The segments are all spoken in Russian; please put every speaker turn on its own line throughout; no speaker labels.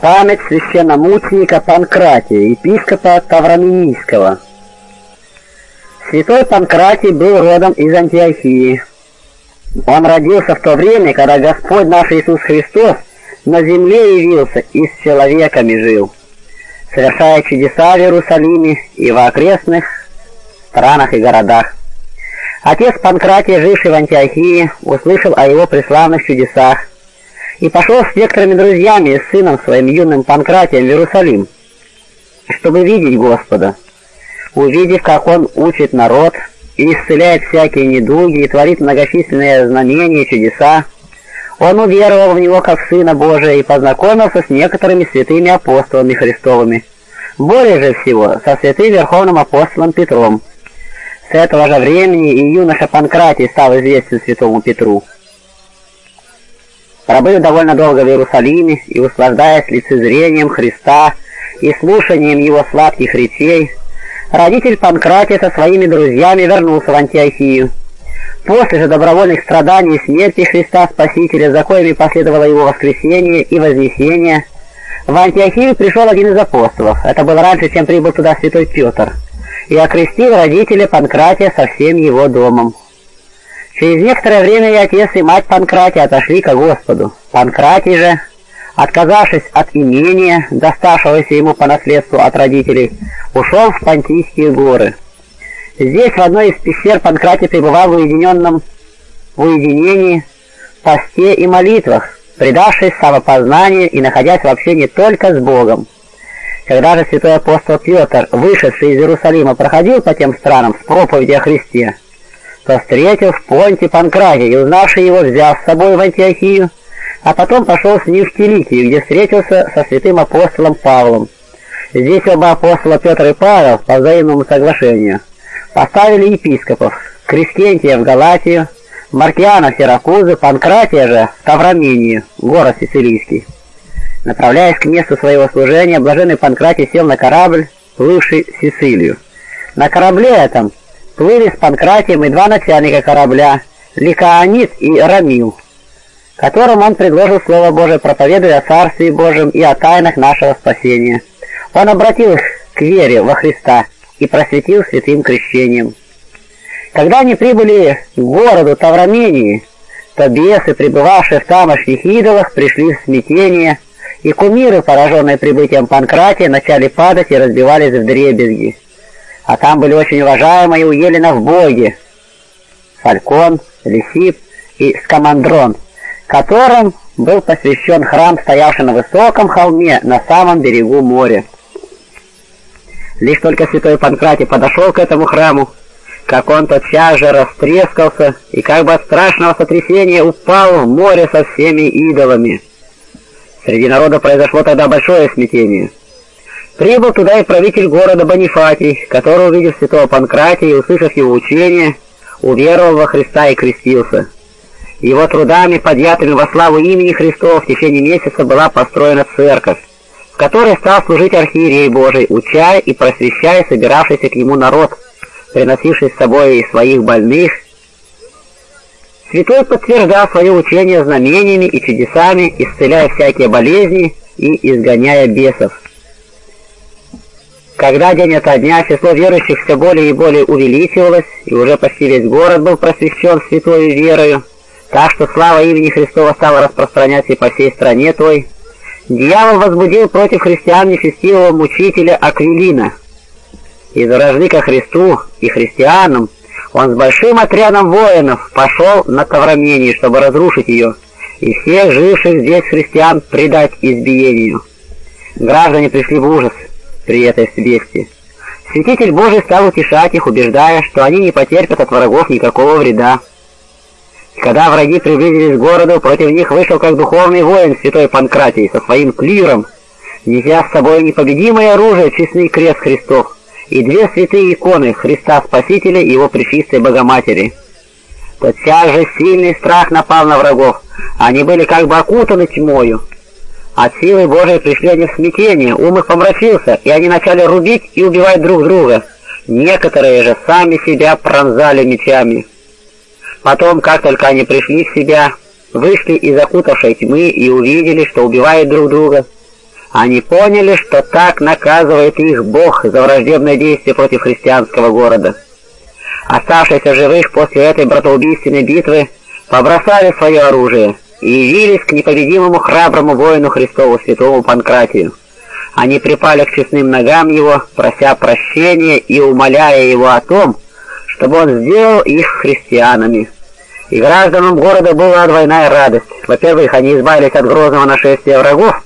Память священномученика Панкратия, епископа Тавраминийского. Святой Панкратий был родом из Антиохии. Он родился в то время, когда Господь наш Иисус Христос на земле явился и с человеками жил, совершая чудеса в Иерусалиме и в окрестных странах и городах. Отец Панкратия, живший в Антиохии, услышал о его преславных чудесах и пошел с некоторыми друзьями и сыном своим юным Панкратием в Иерусалим, чтобы видеть Господа. Увидев, как он учит народ и исцеляет всякие недуги и творит многочисленные знамения и чудеса, он уверовал в него как в Сына Божия и познакомился с некоторыми святыми апостолами Христовыми, более же всего со святым верховным апостолом Петром. С этого же времени и юноша Панкратий стал известен святому Петру. Пробыв довольно долго в Иерусалиме и услаждаясь лицезрением Христа и слушанием Его сладких речей, родитель Панкратия со своими друзьями вернулся в Антиохию. После же добровольных страданий и смерти Христа Спасителя, за коими последовало Его воскресение и вознесение, в Антиохию пришел один из апостолов, это было раньше, чем прибыл туда святой Петр, и окрестил родителя Панкратия со всем его домом. Через некоторое время и отец, и мать Панкратия отошли к Господу. Панкратий же, отказавшись от имения, доставшегося ему по наследству от родителей, ушел в Пантийские горы. Здесь, в одной из пещер, Панкратий пребывал в уединенном в уединении, посте и молитвах, предавшись самопознанию и находясь в общении только с Богом. Когда же святой апостол Петр, вышедший из Иерусалима, проходил по тем странам с проповедью о Христе, то встретил в Понте Панкратия и, узнавший его, взял с собой в Антиохию, а потом пошел с ним в Киликию, где встретился со святым апостолом Павлом. Здесь оба апостола Петр и Павел по взаимному соглашению поставили епископов Крестентия в Галатию, Маркиана в Сиракузы, Панкратия же в Таврамению, город Сицилийский. Направляясь к месту своего служения, блаженный Панкратий сел на корабль, плывший в Сицилию. На корабле этом плыли с Панкратием и два начальника корабля, Ликаонит и Рамил, которым он предложил Слово Божие, проповедуя о Царстве Божьем и о тайнах нашего спасения. Он обратил их к вере во Христа и просветил святым крещением. Когда они прибыли к городу Таврамении, то бесы, пребывавшие в тамошних идолах, пришли в смятение, и кумиры, пораженные прибытием Панкратия, начали падать и разбивались в дребезги а там были очень уважаемые у Еленов боги Фалькон, Лисип и Скамандрон, которым был посвящен храм, стоявший на высоком холме на самом берегу моря. Лишь только святой Панкратий подошел к этому храму, как он тотчас же растрескался и как бы от страшного сотрясения упал в море со всеми идолами. Среди народа произошло тогда большое смятение. Прибыл туда и правитель города Бонифатий, который, увидев святого Панкратия и услышав его учение, уверовал во Христа и крестился. Его трудами, подъятыми во славу имени Христова, в течение месяца была построена церковь, в которой стал служить архиерей Божий, уча и просвещая собиравшийся к нему народ, приносивший с собой и своих больных. Святой подтверждал свое учение знамениями и чудесами, исцеляя всякие болезни и изгоняя бесов. Когда день ото дня число верующих все более и более увеличивалось, и уже почти весь город был просвещен святой верою, так что слава имени Христова стала распространяться и по всей стране той, дьявол возбудил против христиан нечестивого мучителя Аквилина. И заражли ко Христу и христианам, он с большим отрядом воинов пошел на Таврамению, чтобы разрушить ее, и всех живших здесь христиан предать избиению. Граждане пришли в ужас, при этой вести. Святитель Божий стал утешать их, убеждая, что они не потерпят от врагов никакого вреда. Когда враги приблизились к городу, против них вышел как духовный воин святой Панкратий со своим клиром, неся с собой непобедимое оружие, честный крест Христов, и две святые иконы Христа Спасителя и его пречистой Богоматери. Тотчас же сильный страх напал на врагов, они были как бы окутаны тьмою, от силы Божией пришли они в смятение, ум их помрачился, и они начали рубить и убивать друг друга. Некоторые же сами себя пронзали мечами. Потом, как только они пришли в себя, вышли из окутавшей тьмы и увидели, что убивают друг друга. Они поняли, что так наказывает их Бог за враждебное действие против христианского города. Оставшиеся живых после этой братоубийственной битвы побросали свое оружие и явились к непобедимому храброму воину Христову святому Панкратию. Они припали к честным ногам его, прося прощения и умоляя его о том, чтобы он сделал их христианами. И гражданам города была двойная радость. Во-первых, они избавились от грозного нашествия врагов,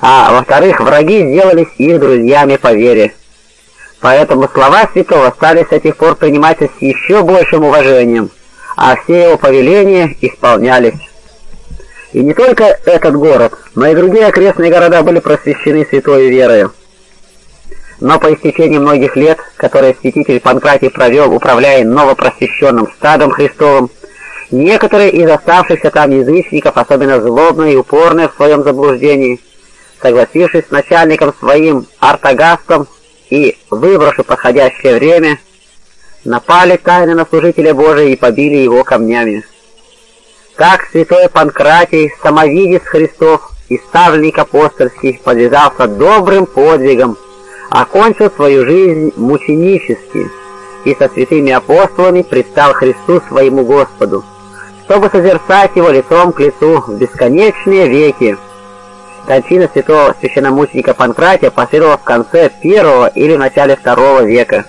а во-вторых, враги сделались их друзьями по вере. Поэтому слова святого стали с этих пор приниматься с еще большим уважением, а все его повеления исполнялись. И не только этот город, но и другие окрестные города были просвещены святой верою. Но по истечении многих лет, которые святитель Панкратий провел, управляя новопросвещенным стадом Христовым, некоторые из оставшихся там язычников, особенно злобные и упорные в своем заблуждении, согласившись с начальником своим Артагастом и выбравши подходящее время, напали тайно на служителя Божия и побили его камнями. Так святой Панкратий, самовидец Христов и ставленник апостольский, подвязался добрым подвигом, окончил свою жизнь мученически и со святыми апостолами предстал Христу своему Господу, чтобы созерцать его лицом к лицу в бесконечные веки. Кончина святого священномученика Панкратия последовала в конце первого или начале второго века.